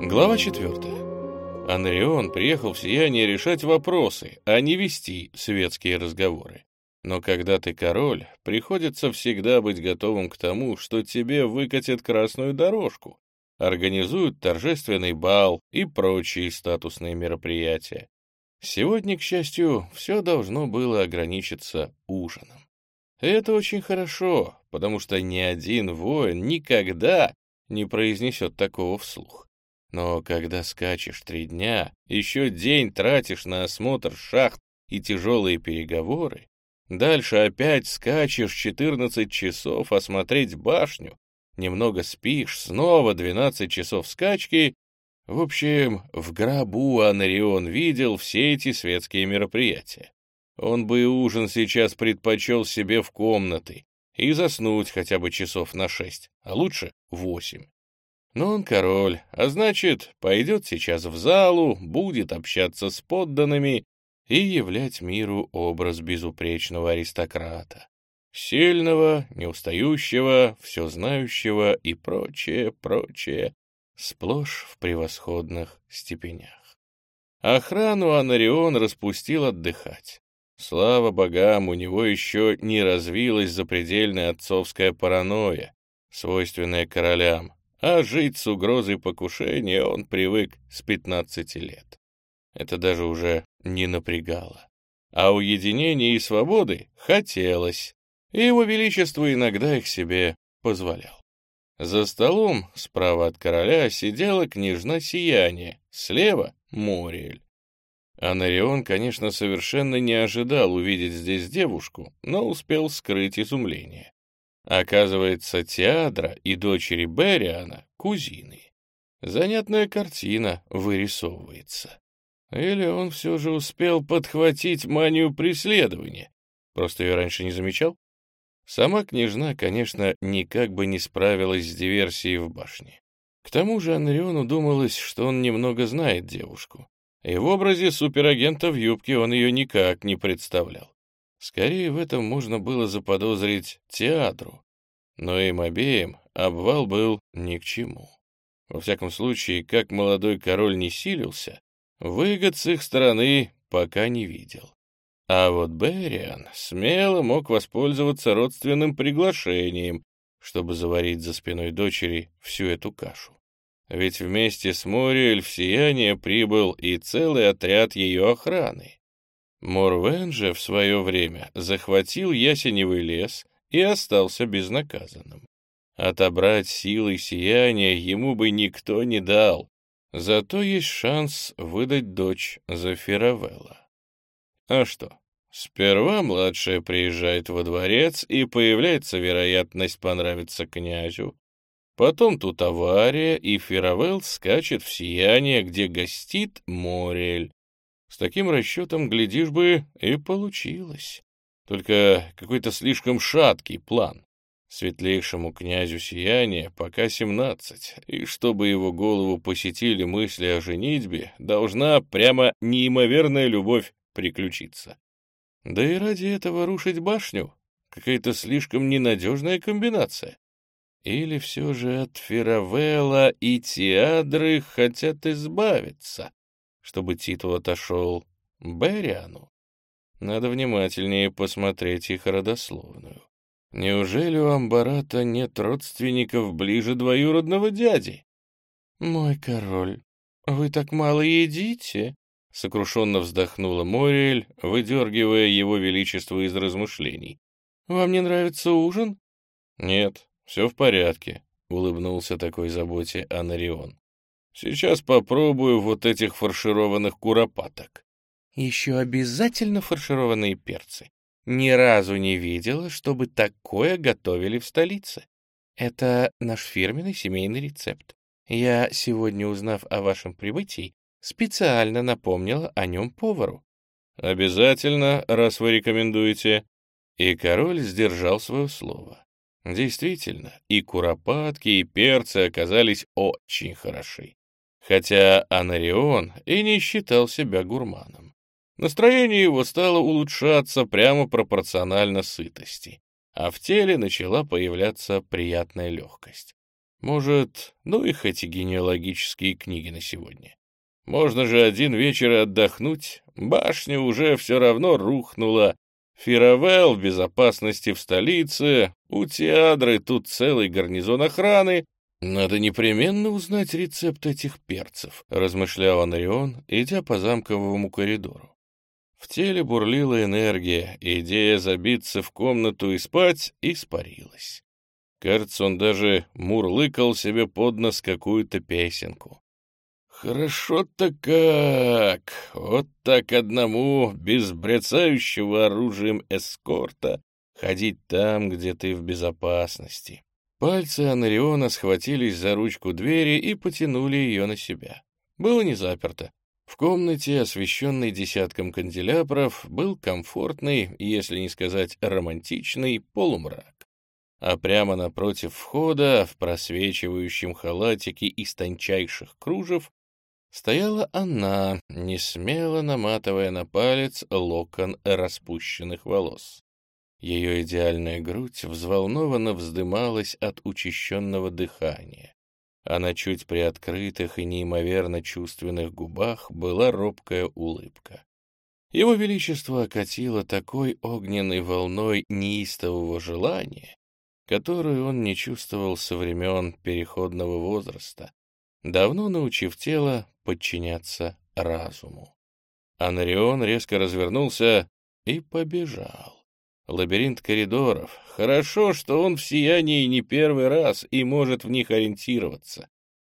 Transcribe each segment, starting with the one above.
Глава 4. Анрион приехал в Сияние решать вопросы, а не вести светские разговоры. Но когда ты король, приходится всегда быть готовым к тому, что тебе выкатят красную дорожку, организуют торжественный бал и прочие статусные мероприятия. Сегодня, к счастью, все должно было ограничиться ужином. Это очень хорошо, потому что ни один воин никогда не произнесет такого вслух. Но когда скачешь три дня, еще день тратишь на осмотр шахт и тяжелые переговоры, дальше опять скачешь 14 часов осмотреть башню, немного спишь, снова 12 часов скачки. В общем, в гробу Анарион видел все эти светские мероприятия. Он бы и ужин сейчас предпочел себе в комнаты и заснуть хотя бы часов на шесть, а лучше восемь. Но он король, а значит, пойдет сейчас в залу, будет общаться с подданными и являть миру образ безупречного аристократа. Сильного, неустающего, все знающего и прочее, прочее, сплошь в превосходных степенях. Охрану Анарион распустил отдыхать. Слава богам, у него еще не развилась запредельная отцовская паранойя, свойственная королям, а жить с угрозой покушения он привык с 15 лет. Это даже уже не напрягало. А уединения и свободы хотелось, и его величество иногда их себе позволял. За столом справа от короля сидела княжна Сияние, слева — Мориэль. Анарион, конечно, совершенно не ожидал увидеть здесь девушку, но успел скрыть изумление. Оказывается, Теадра и дочери Бериана — кузины. Занятная картина вырисовывается. Или он все же успел подхватить манию преследования? Просто ее раньше не замечал? Сама княжна, конечно, никак бы не справилась с диверсией в башне. К тому же Анриону думалось, что он немного знает девушку. И в образе суперагента в юбке он ее никак не представлял. Скорее, в этом можно было заподозрить театру, но им обеим обвал был ни к чему. Во всяком случае, как молодой король не силился, выгод с их стороны пока не видел. А вот Бериан смело мог воспользоваться родственным приглашением, чтобы заварить за спиной дочери всю эту кашу. Ведь вместе с Мориэль в Сияние прибыл и целый отряд ее охраны. Морвен же в свое время захватил ясеневый лес и остался безнаказанным. Отобрать силы сияния ему бы никто не дал, зато есть шанс выдать дочь за Феравелла. А что, сперва младшая приезжает во дворец, и появляется вероятность понравиться князю. Потом тут авария, и Феравелл скачет в сияние, где гостит Морель. С таким расчетом, глядишь бы, и получилось. Только какой-то слишком шаткий план. Светлейшему князю сияния пока семнадцать, и чтобы его голову посетили мысли о женитьбе, должна прямо неимоверная любовь приключиться. Да и ради этого рушить башню — какая-то слишком ненадежная комбинация. Или все же от Феравелла и Теадры хотят избавиться? чтобы титул отошел Бериану. Надо внимательнее посмотреть их родословную. Неужели у Амбарата нет родственников ближе двоюродного дяди? «Мой король, вы так мало едите?» — сокрушенно вздохнула Мориэль, выдергивая его величество из размышлений. «Вам не нравится ужин?» «Нет, все в порядке», — улыбнулся такой заботе Анарион. Сейчас попробую вот этих фаршированных куропаток. Еще обязательно фаршированные перцы. Ни разу не видела, чтобы такое готовили в столице. Это наш фирменный семейный рецепт. Я, сегодня узнав о вашем прибытии, специально напомнила о нем повару. Обязательно, раз вы рекомендуете. И король сдержал свое слово. Действительно, и куропатки, и перцы оказались очень хороши хотя Анарион и не считал себя гурманом. Настроение его стало улучшаться прямо пропорционально сытости, а в теле начала появляться приятная легкость. Может, ну их эти генеалогические книги на сегодня. Можно же один вечер отдохнуть, башня уже все равно рухнула, Фировел в безопасности в столице, у Теадры тут целый гарнизон охраны. Надо непременно узнать рецепт этих перцев, размышлял Анрион, идя по замковому коридору. В теле бурлила энергия, идея забиться в комнату и спать испарилась. Кажется, он даже мурлыкал себе под нос какую-то песенку. Хорошо-то как! Вот так одному, без брецающего оружием эскорта, ходить там, где ты в безопасности. Пальцы Анариона схватились за ручку двери и потянули ее на себя. Было не заперто. В комнате, освещенной десятком канделябров, был комфортный, если не сказать романтичный, полумрак. А прямо напротив входа, в просвечивающем халатике из тончайших кружев, Стояла она, не смело наматывая на палец локон распущенных волос. Ее идеальная грудь взволнованно вздымалась от учащенного дыхания, а на чуть приоткрытых и неимоверно чувственных губах была робкая улыбка. Его Величество окатило такой огненной волной неистового желания, которую он не чувствовал со времен переходного возраста, давно научив тело подчиняться разуму. Анарион резко развернулся и побежал. Лабиринт коридоров. Хорошо, что он в сиянии не первый раз и может в них ориентироваться.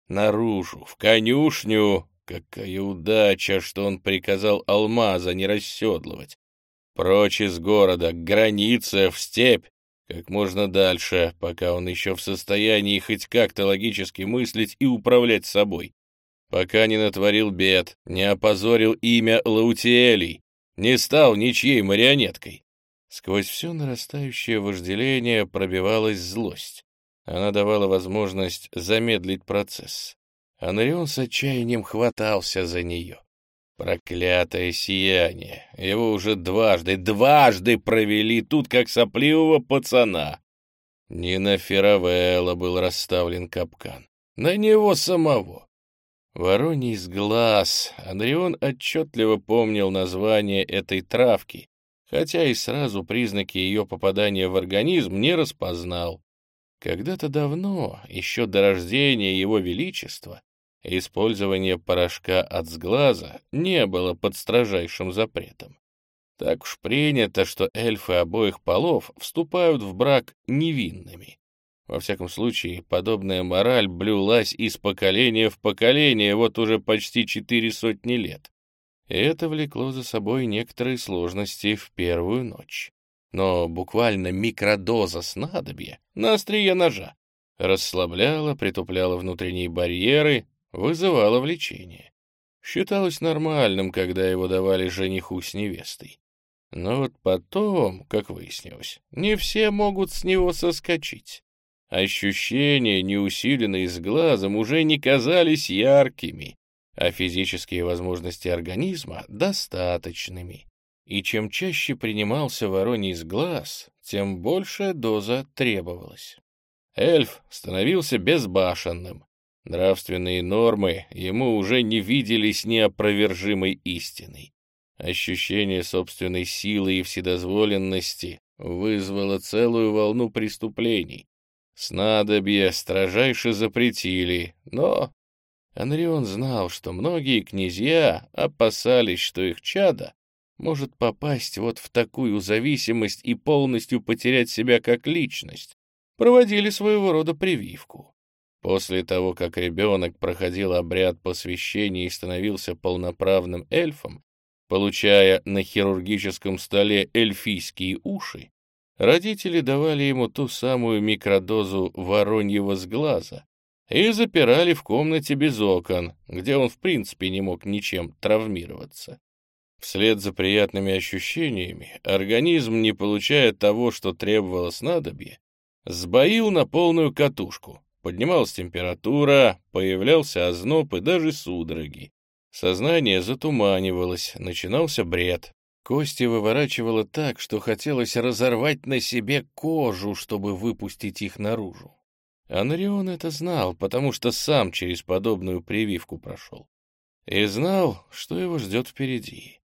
Наружу, в конюшню. Какая удача, что он приказал алмаза не расседлывать. Прочь из города, к границе, в степь. Как можно дальше, пока он еще в состоянии хоть как-то логически мыслить и управлять собой пока не натворил бед, не опозорил имя Лаутиэлей, не стал ничьей марионеткой. Сквозь все нарастающее вожделение пробивалась злость. Она давала возможность замедлить процесс. Анарион с отчаянием хватался за нее. Проклятое сияние! Его уже дважды, дважды провели тут, как сопливого пацана. Не на Феравелла был расставлен капкан, на него самого. Вороний с глаз. Андреон отчетливо помнил название этой травки, хотя и сразу признаки ее попадания в организм не распознал. Когда-то давно, еще до рождения его величества, использование порошка от сглаза не было под строжайшим запретом. Так уж принято, что эльфы обоих полов вступают в брак невинными. Во всяком случае, подобная мораль блюлась из поколения в поколение вот уже почти четыре сотни лет. Это влекло за собой некоторые сложности в первую ночь. Но буквально микродоза снадобья на острие ножа расслабляла, притупляла внутренние барьеры, вызывала влечение. Считалось нормальным, когда его давали жениху с невестой. Но вот потом, как выяснилось, не все могут с него соскочить. Ощущения, неусиленные с глазом, уже не казались яркими, а физические возможности организма — достаточными. И чем чаще принимался вороний глаз, тем большая доза требовалась. Эльф становился безбашенным. Нравственные нормы ему уже не виделись неопровержимой истиной. Ощущение собственной силы и вседозволенности вызвало целую волну преступлений, Снадобье строжайше запретили, но... Анрион знал, что многие князья опасались, что их чадо может попасть вот в такую зависимость и полностью потерять себя как личность. Проводили своего рода прививку. После того, как ребенок проходил обряд посвящения и становился полноправным эльфом, получая на хирургическом столе эльфийские уши, родители давали ему ту самую микродозу вороньего сглаза и запирали в комнате без окон, где он в принципе не мог ничем травмироваться. Вслед за приятными ощущениями организм, не получая того, что требовало снадобье, сбоил на полную катушку. Поднималась температура, появлялся озноб и даже судороги. Сознание затуманивалось, начинался бред, Кости выворачивало так, что хотелось разорвать на себе кожу, чтобы выпустить их наружу. Анарион это знал, потому что сам через подобную прививку прошел. И знал, что его ждет впереди.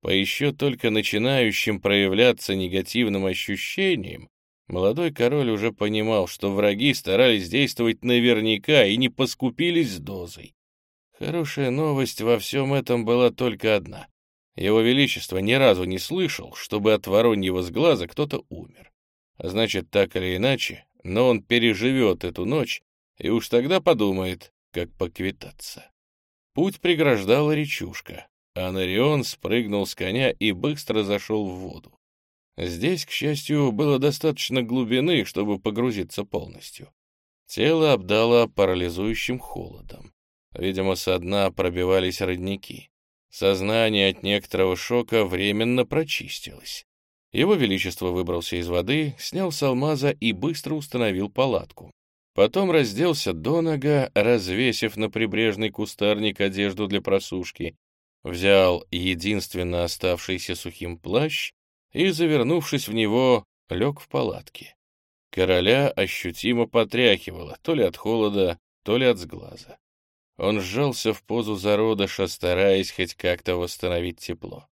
По еще только начинающим проявляться негативным ощущениям, молодой король уже понимал, что враги старались действовать наверняка и не поскупились с дозой. Хорошая новость во всем этом была только одна. Его Величество ни разу не слышал, чтобы от вороньего сглаза кто-то умер. А значит, так или иначе, но он переживет эту ночь и уж тогда подумает, как поквитаться. Путь преграждала речушка. Анарион спрыгнул с коня и быстро зашел в воду. Здесь, к счастью, было достаточно глубины, чтобы погрузиться полностью. Тело обдало парализующим холодом. Видимо, со дна пробивались родники. Сознание от некоторого шока временно прочистилось. Его Величество выбрался из воды, снял с алмаза и быстро установил палатку. Потом разделся до нога, развесив на прибрежный кустарник одежду для просушки, взял единственно оставшийся сухим плащ и, завернувшись в него, лег в палатке. Короля ощутимо потряхивало то ли от холода, то ли от сглаза. Он сжался в позу зародыша, стараясь хоть как-то восстановить тепло.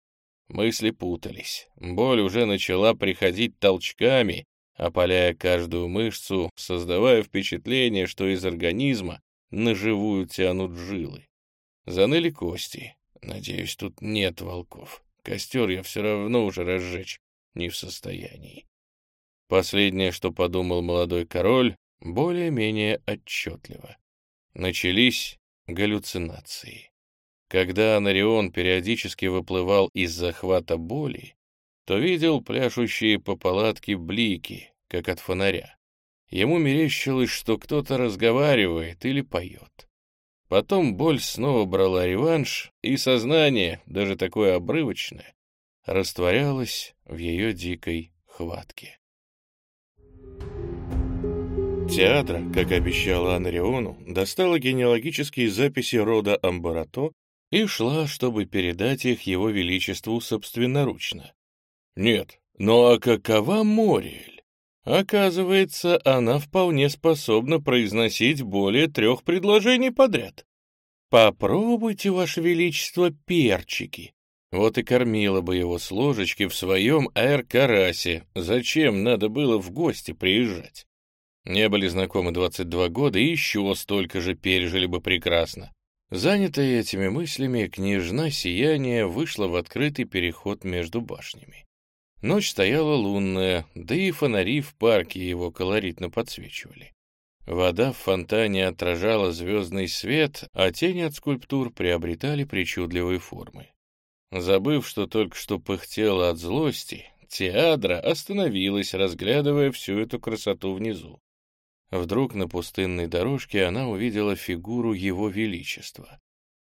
Мысли путались. Боль уже начала приходить толчками, опаляя каждую мышцу, создавая впечатление, что из организма на живую тянут жилы. Заныли кости. Надеюсь, тут нет волков. Костер я все равно уже разжечь не в состоянии. Последнее, что подумал молодой король, более-менее отчетливо. Начались галлюцинации. Когда Анарион периодически выплывал из захвата боли, то видел пляшущие по палатке блики, как от фонаря. Ему мерещилось, что кто-то разговаривает или поет. Потом боль снова брала реванш, и сознание, даже такое обрывочное, растворялось в ее дикой хватке. Театра, как обещала Анриону, достала генеалогические записи рода Амбарато и шла, чтобы передать их его величеству собственноручно. Нет, ну а какова Мориэль? Оказывается, она вполне способна произносить более трех предложений подряд. «Попробуйте, Ваше Величество, перчики». Вот и кормила бы его с ложечки в своем аэр-карасе. Зачем надо было в гости приезжать? Не были знакомы 22 года и еще столько же пережили бы прекрасно. Занятая этими мыслями, княжна Сияния вышла в открытый переход между башнями. Ночь стояла лунная, да и фонари в парке его колоритно подсвечивали. Вода в фонтане отражала звездный свет, а тени от скульптур приобретали причудливые формы. Забыв, что только что пыхтела от злости, Теадра остановилась, разглядывая всю эту красоту внизу. Вдруг на пустынной дорожке она увидела фигуру его величества.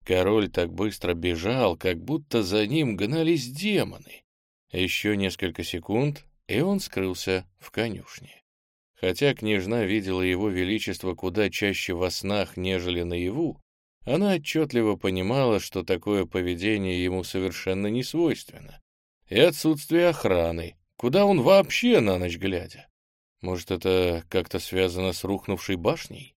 Король так быстро бежал, как будто за ним гнались демоны. Еще несколько секунд, и он скрылся в конюшне. Хотя княжна видела его величество куда чаще во снах, нежели наяву, она отчетливо понимала, что такое поведение ему совершенно не свойственно. И отсутствие охраны, куда он вообще на ночь глядя. Может, это как-то связано с рухнувшей башней?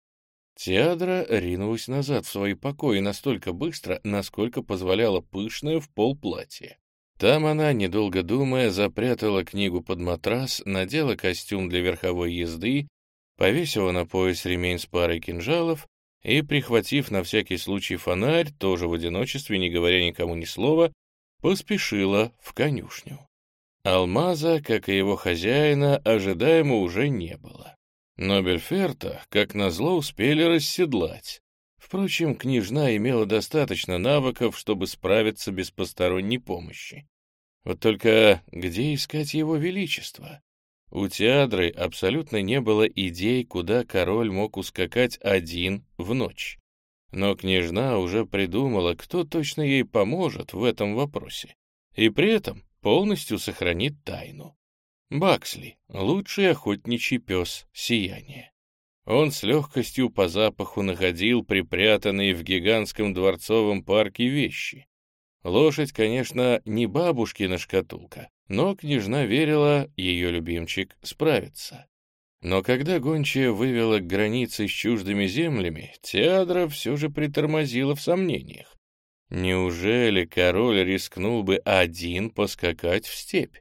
Теадра ринулась назад в свои покои настолько быстро, насколько позволяло пышное в пол платье. Там она, недолго думая, запрятала книгу под матрас, надела костюм для верховой езды, повесила на пояс ремень с парой кинжалов и, прихватив на всякий случай фонарь, тоже в одиночестве, не говоря никому ни слова, поспешила в конюшню. Алмаза, как и его хозяина, ожидаемо уже не было. Но Бельферта, как назло, успели расседлать. Впрочем, княжна имела достаточно навыков, чтобы справиться без посторонней помощи. Вот только где искать его величество? У Теадры абсолютно не было идей, куда король мог ускакать один в ночь. Но княжна уже придумала, кто точно ей поможет в этом вопросе. И при этом полностью сохранит тайну. Баксли — лучший охотничий пес сияния. Он с легкостью по запаху находил припрятанные в гигантском дворцовом парке вещи. Лошадь, конечно, не бабушкина шкатулка, но княжна верила, ее любимчик справится. Но когда гончая вывела к границе с чуждыми землями, Теадра все же притормозила в сомнениях. Неужели король рискнул бы один поскакать в степь?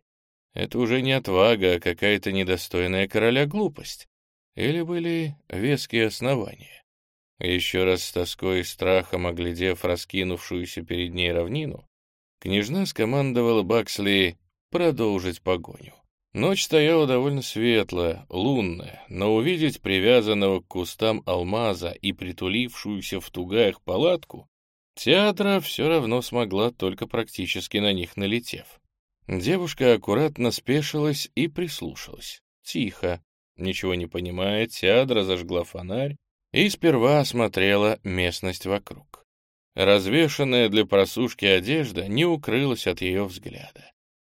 Это уже не отвага, а какая-то недостойная короля глупость. Или были веские основания? Еще раз с тоской и страхом оглядев раскинувшуюся перед ней равнину, княжна скомандовала Баксли продолжить погоню. Ночь стояла довольно светлая, лунная, но увидеть привязанного к кустам алмаза и притулившуюся в тугаях палатку Театра все равно смогла, только практически на них налетев. Девушка аккуратно спешилась и прислушалась. Тихо. Ничего не понимая, Теадра зажгла фонарь и сперва осмотрела местность вокруг. Развешанная для просушки одежда не укрылась от ее взгляда.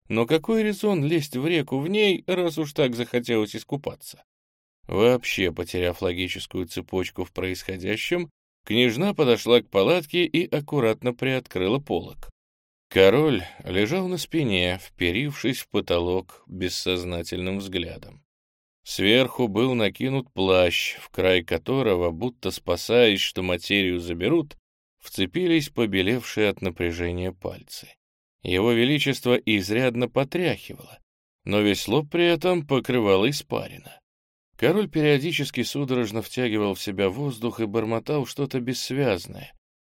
Но какой резон лезть в реку в ней, раз уж так захотелось искупаться? Вообще, потеряв логическую цепочку в происходящем, княжна подошла к палатке и аккуратно приоткрыла полог. Король лежал на спине, вперившись в потолок бессознательным взглядом. Сверху был накинут плащ, в край которого, будто спасаясь, что материю заберут, вцепились побелевшие от напряжения пальцы. Его величество изрядно потряхивало, но весь лоб при этом покрывало испарина. Король периодически судорожно втягивал в себя воздух и бормотал что-то бессвязное,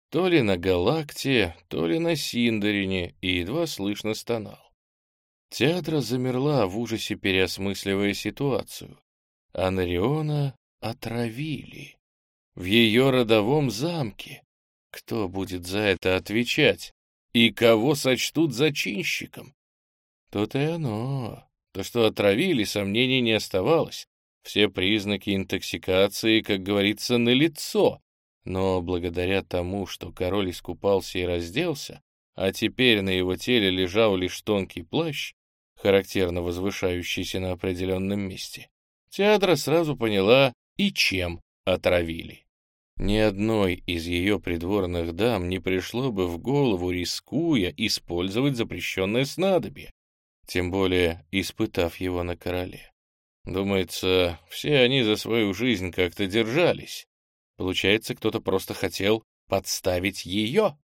то ли на Галакте, то ли на Синдарине, и едва слышно стонал. Театра замерла в ужасе, переосмысливая ситуацию. Анариона отравили. В ее родовом замке. Кто будет за это отвечать? И кого сочтут зачинщиком? То-то и оно. То, что отравили, сомнений не оставалось. Все признаки интоксикации, как говорится, налицо. Но благодаря тому, что король искупался и разделся, а теперь на его теле лежал лишь тонкий плащ, характерно возвышающийся на определенном месте, Театра сразу поняла и чем отравили. Ни одной из ее придворных дам не пришло бы в голову, рискуя, использовать запрещенное снадобье, тем более испытав его на короле. Думается, все они за свою жизнь как-то держались. Получается, кто-то просто хотел подставить ее.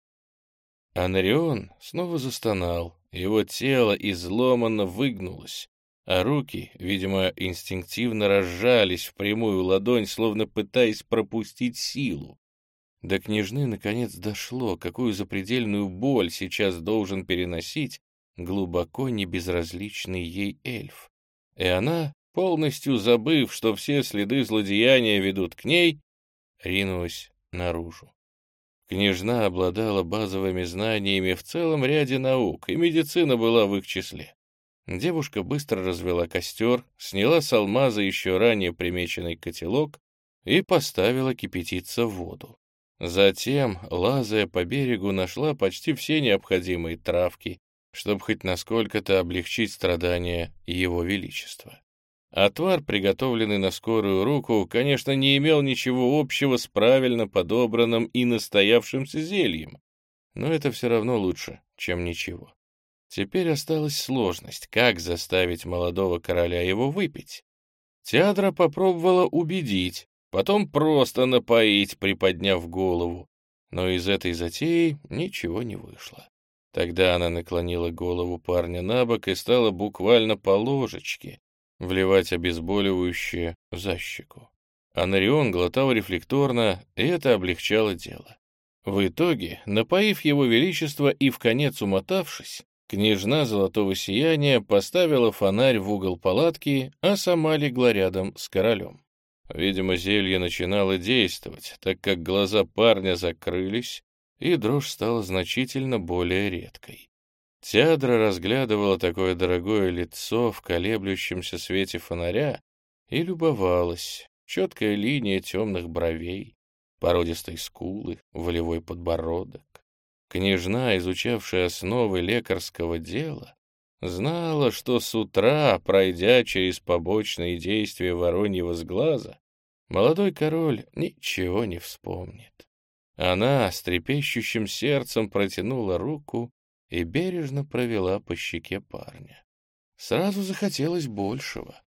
Анарион снова застонал, его тело изломанно выгнулось, а руки, видимо, инстинктивно разжались в прямую ладонь, словно пытаясь пропустить силу. До княжны наконец дошло, какую запредельную боль сейчас должен переносить глубоко небезразличный ей эльф. И она, полностью забыв, что все следы злодеяния ведут к ней, ринулась наружу. Княжна обладала базовыми знаниями в целом ряде наук, и медицина была в их числе. Девушка быстро развела костер, сняла с алмаза еще ранее примеченный котелок и поставила кипятиться в воду. Затем, лазая по берегу, нашла почти все необходимые травки, чтобы хоть насколько-то облегчить страдания Его Величества. Отвар, приготовленный на скорую руку, конечно, не имел ничего общего с правильно подобранным и настоявшимся зельем, но это все равно лучше, чем ничего. Теперь осталась сложность, как заставить молодого короля его выпить. Театра попробовала убедить, потом просто напоить, приподняв голову, но из этой затеи ничего не вышло. Тогда она наклонила голову парня на бок и стала буквально по ложечке вливать обезболивающее в защеку. Анарион глотал рефлекторно, и это облегчало дело. В итоге, напоив его величество и в конец умотавшись, княжна золотого сияния поставила фонарь в угол палатки, а сама легла рядом с королем. Видимо, зелье начинало действовать, так как глаза парня закрылись, и дрожь стала значительно более редкой. Теадра разглядывала такое дорогое лицо в колеблющемся свете фонаря и любовалась. Четкая линия темных бровей, породистой скулы, волевой подбородок. Княжна, изучавшая основы лекарского дела, знала, что с утра, пройдя через побочные действия вороньего сглаза, молодой король ничего не вспомнит. Она с трепещущим сердцем протянула руку и бережно провела по щеке парня. Сразу захотелось большего.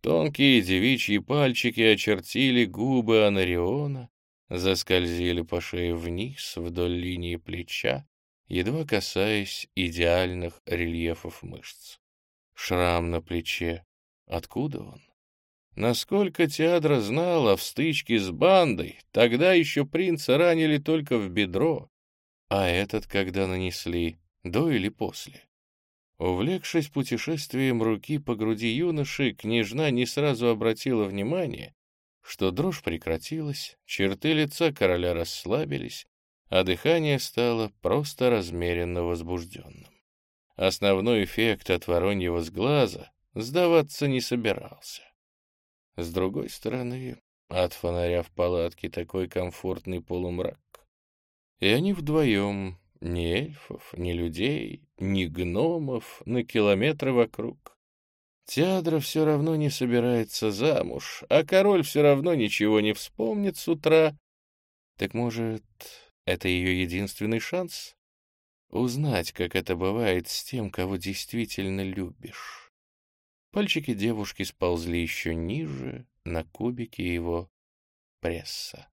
Тонкие девичьи пальчики очертили губы Анариона, заскользили по шее вниз вдоль линии плеча, едва касаясь идеальных рельефов мышц. Шрам на плече. Откуда он? Насколько Теадра знала, в стычке с бандой тогда еще принца ранили только в бедро, а этот когда нанесли, до или после. Увлекшись путешествием руки по груди юноши, княжна не сразу обратила внимание, что дрожь прекратилась, черты лица короля расслабились, а дыхание стало просто размеренно возбужденным. Основной эффект от вороньего сглаза сдаваться не собирался. С другой стороны, от фонаря в палатке такой комфортный полумрак. И они вдвоем, ни эльфов, ни людей, ни гномов, на километры вокруг. Теадра все равно не собирается замуж, а король все равно ничего не вспомнит с утра. Так может, это ее единственный шанс? Узнать, как это бывает с тем, кого действительно любишь. Пальчики девушки сползли еще ниже, на кубики его пресса.